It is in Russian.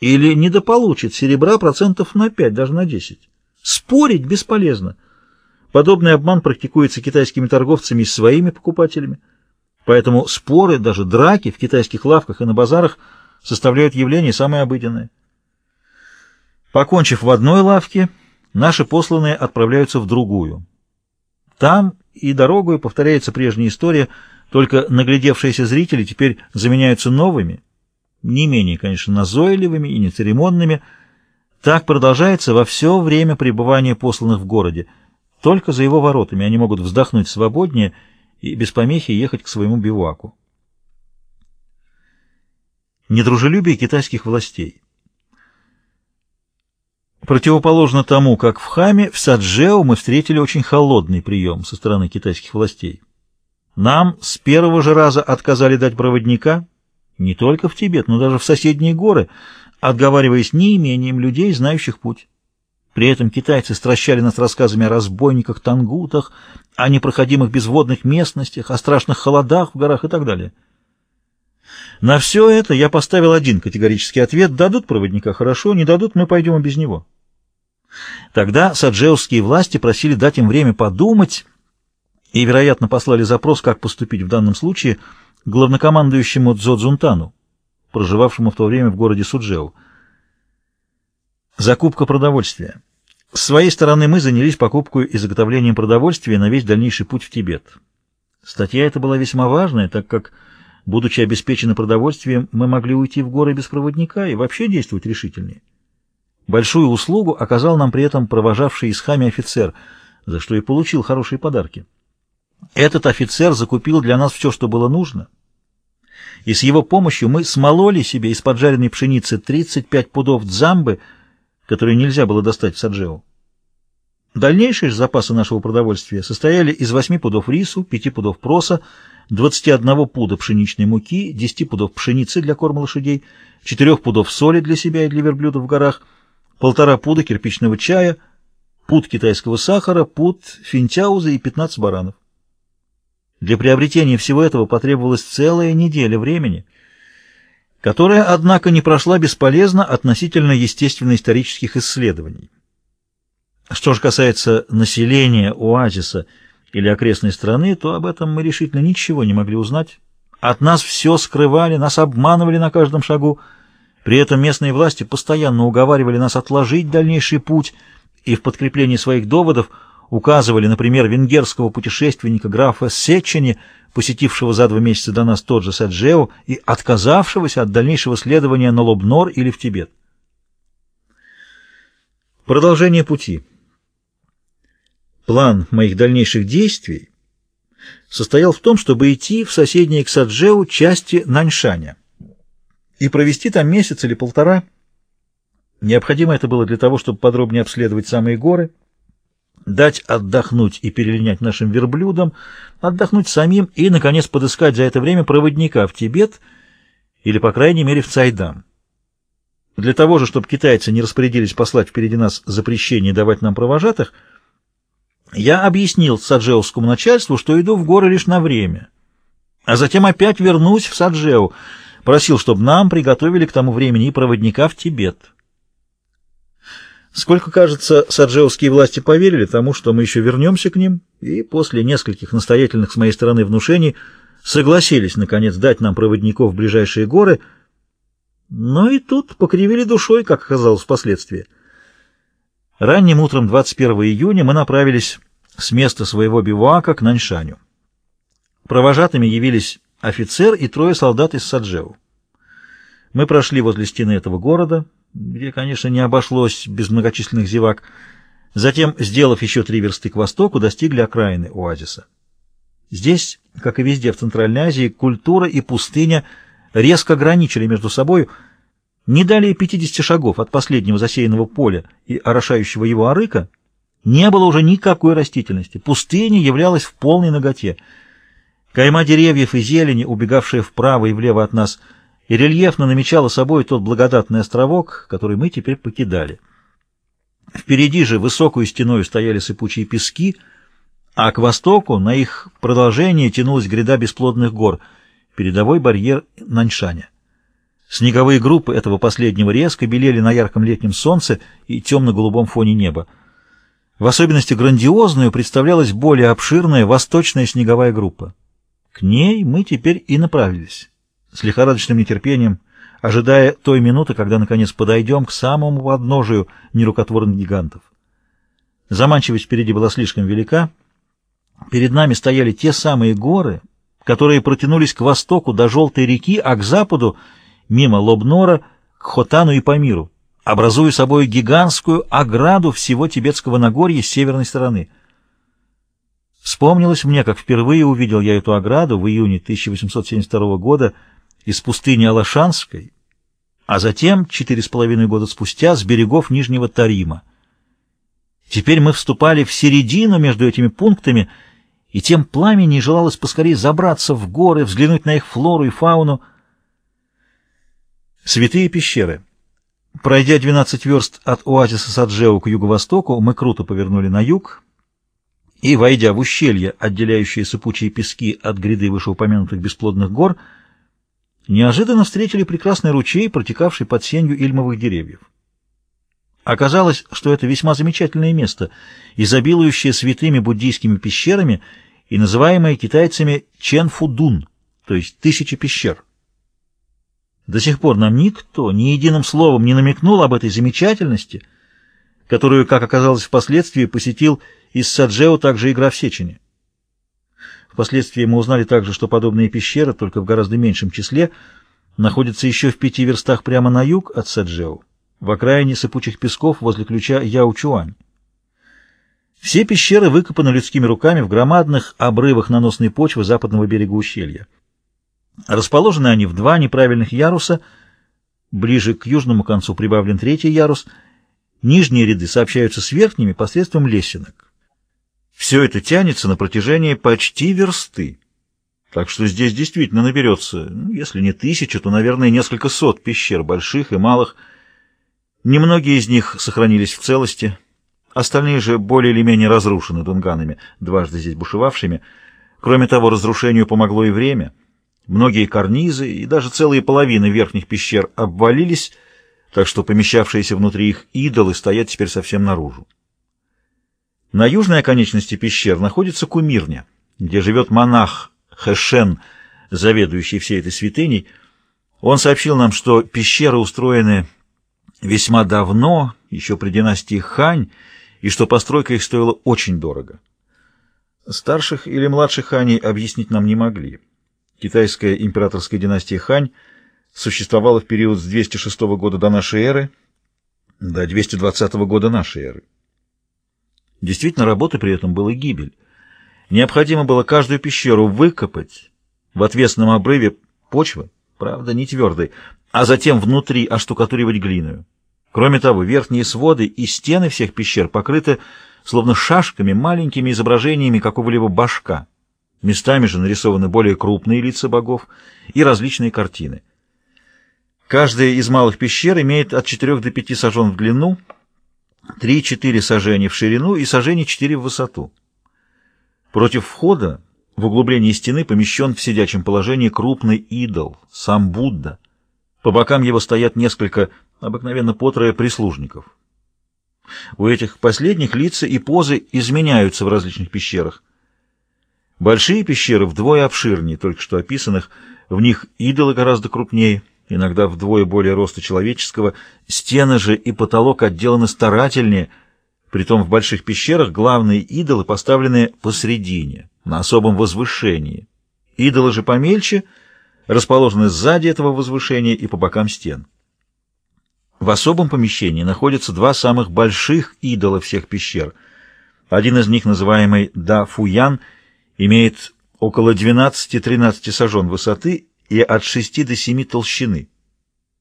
или недополучит серебра процентов на 5, даже на 10. Спорить бесполезно. Подобный обман практикуется китайскими торговцами и своими покупателями. Поэтому споры, даже драки в китайских лавках и на базарах составляют явление самое обыденное. Покончив в одной лавке, наши посланные отправляются в другую. Там и дорогой повторяется прежняя история, только наглядевшиеся зрители теперь заменяются новыми, не менее, конечно, назойливыми и нецеремонными. Так продолжается во все время пребывания посланных в городе. Только за его воротами они могут вздохнуть свободнее и без помехи ехать к своему бивуаку. Недружелюбие китайских властей Противоположно тому, как в Хаме, в Саджео мы встретили очень холодный прием со стороны китайских властей. Нам с первого же раза отказали дать проводника, не только в Тибет, но даже в соседние горы, отговариваясь неимением людей, знающих путь. При этом китайцы стращали нас рассказами о разбойниках, тангутах, о непроходимых безводных местностях, о страшных холодах в горах и так далее. На все это я поставил один категорический ответ. Дадут проводника хорошо, не дадут, мы пойдем без него. Тогда саджеусские власти просили дать им время подумать и, вероятно, послали запрос, как поступить в данном случае, главнокомандующему Дзодзунтану, проживавшему в то время в городе Суджеу. Закупка продовольствия. С своей стороны мы занялись покупкой и заготовлением продовольствия на весь дальнейший путь в Тибет. Статья эта была весьма важная, так как, будучи обеспечены продовольствием, мы могли уйти в горы без проводника и вообще действовать решительнее. Большую услугу оказал нам при этом провожавший из Хами офицер, за что и получил хорошие подарки. Этот офицер закупил для нас все, что было нужно, и с его помощью мы смололи себе из поджаренной пшеницы 35 пудов дзамбы, которые нельзя было достать в Саджеу. Дальнейшие же запасы нашего продовольствия состояли из 8 пудов рису, 5 пудов проса, 21 пуда пшеничной муки, 10 пудов пшеницы для корма лошадей, 4 пудов соли для себя и для верблюдов в горах, полтора пуда кирпичного чая, пуд китайского сахара, пуд финтяуза и 15 баранов. Для приобретения всего этого потребовалась целая неделя времени, которая, однако, не прошла бесполезно относительно естественно-исторических исследований. Что же касается населения оазиса или окрестной страны, то об этом мы решительно ничего не могли узнать. От нас все скрывали, нас обманывали на каждом шагу. При этом местные власти постоянно уговаривали нас отложить дальнейший путь и в подкреплении своих доводов – указывали, например, венгерского путешественника графа Сечени, посетившего за два месяца до нас тот же Саджео и отказавшегося от дальнейшего следования на Лобнор или в Тибет. Продолжение пути. План моих дальнейших действий состоял в том, чтобы идти в соседние к Саджеу части Наньшаня и провести там месяц или полтора. Необходимо это было для того, чтобы подробнее обследовать самые горы, дать отдохнуть и перелинять нашим верблюдам, отдохнуть самим и, наконец, подыскать за это время проводника в Тибет или, по крайней мере, в Цайдам. Для того же, чтобы китайцы не распорядились послать впереди нас запрещение давать нам провожатых, я объяснил саджеускому начальству, что иду в горы лишь на время, а затем опять вернусь в Саджеу, просил, чтобы нам приготовили к тому времени и проводника в Тибет. Сколько, кажется, саджеовские власти поверили тому, что мы еще вернемся к ним, и после нескольких настоятельных с моей стороны внушений согласились, наконец, дать нам проводников в ближайшие горы, но и тут покривили душой, как оказалось впоследствии. Ранним утром 21 июня мы направились с места своего бивуака к Наньшаню. Провожатыми явились офицер и трое солдат из Саджеу. Мы прошли возле стены этого города, где, конечно, не обошлось без многочисленных зевак. Затем, сделав еще три версты к востоку, достигли окраины оазиса. Здесь, как и везде в Центральной Азии, культура и пустыня резко граничили между собой. Не далее 50 шагов от последнего засеянного поля и орошающего его арыка не было уже никакой растительности. Пустыня являлась в полной ноготе. Кайма деревьев и зелени, убегавшая вправо и влево от нас – и рельефно намечала собой тот благодатный островок, который мы теперь покидали. Впереди же высокую стеной стояли сыпучие пески, а к востоку на их продолжение тянулась гряда бесплодных гор, передовой барьер Наньшаня. Снеговые группы этого последнего резко белели на ярком летнем солнце и темно-голубом фоне неба. В особенности грандиозную представлялась более обширная восточная снеговая группа. К ней мы теперь и направились, с лихорадочным нетерпением, ожидая той минуты, когда, наконец, подойдем к самому подножию нерукотворных гигантов. Заманчивость впереди была слишком велика. Перед нами стояли те самые горы, которые протянулись к востоку до Желтой реки, а к западу, мимо Лобнора, к Хотану и Памиру, образуя собой гигантскую ограду всего Тибетского Нагорья с северной стороны. Вспомнилось мне, как впервые увидел я эту ограду в июне 1872 года из пустыни Алашанской, а затем, четыре с половиной года спустя, с берегов Нижнего Тарима. Теперь мы вступали в середину между этими пунктами, и тем пламени желалось поскорее забраться в горы, взглянуть на их флору и фауну. Святые пещеры. Пройдя 12 верст от оазиса Саджеу к юго-востоку, мы круто повернули на юг и, войдя в ущелье, отделяющее сыпучие пески от гряды вышеупомянутых бесплодных гор, неожиданно встретили прекрасный ручей, протекавший под сенью ильмовых деревьев. Оказалось, что это весьма замечательное место, изобилующее святыми буддийскими пещерами и называемое китайцами Ченфудун, то есть тысяча пещер. До сих пор нам никто ни единым словом не намекнул об этой замечательности, которую, как оказалось впоследствии, посетил из Саджео также игра в Сечине. Впоследствии мы узнали также, что подобные пещеры, только в гораздо меньшем числе, находятся еще в пяти верстах прямо на юг от Саджео в окраине сыпучих песков возле ключа Яучуань. Все пещеры выкопаны людскими руками в громадных обрывах наносной почвы западного берега ущелья. Расположены они в два неправильных яруса, ближе к южному концу прибавлен третий ярус, нижние ряды сообщаются с верхними посредством лесенок. Все это тянется на протяжении почти версты, так что здесь действительно наберется, ну, если не тысяча, то, наверное, несколько сот пещер, больших и малых, Немногие из них сохранились в целости, остальные же более или менее разрушены дунганами, дважды здесь бушевавшими. Кроме того, разрушению помогло и время. Многие карнизы и даже целые половины верхних пещер обвалились, так что помещавшиеся внутри их идолы стоят теперь совсем наружу. На южной оконечности пещер находится кумирня, где живет монах Хэшен, заведующий всей этой святыней. Он сообщил нам, что пещеры устроены весьма давно, еще при династии Хань, и что постройка их стоила очень дорого. Старших или младших Ханей объяснить нам не могли. Китайская императорская династия Хань существовала в период с 206 года до нашей эры до 220 года нашей эры. Действительно, работы при этом была гибель. Необходимо было каждую пещеру выкопать в отвесном обрыве почвы, правда, не твердой, а затем внутри оштукатуривать глиной. Кроме того, верхние своды и стены всех пещер покрыты словно шашками, маленькими изображениями какого-либо башка. Местами же нарисованы более крупные лица богов и различные картины. Каждая из малых пещер имеет от 4 до 5 сажен в длину, 3-4 сажения в ширину и сажения 4 в высоту. Против входа в углублении стены помещен в сидячем положении крупный идол, сам Будда. По бокам его стоят несколько, обыкновенно по трое прислужников. У этих последних лица и позы изменяются в различных пещерах. Большие пещеры вдвое обширнее только что описанных, в них идолы гораздо крупнее, иногда вдвое более роста человеческого, стены же и потолок отделаны старательнее, притом в больших пещерах главные идолы поставлены посредине, на особом возвышении. Идолы же помельче — расположены сзади этого возвышения и по бокам стен. В особом помещении находятся два самых больших идола всех пещер. Один из них, называемый Да Фуян, имеет около 12-13 сажен высоты и от 6 до 7 толщины.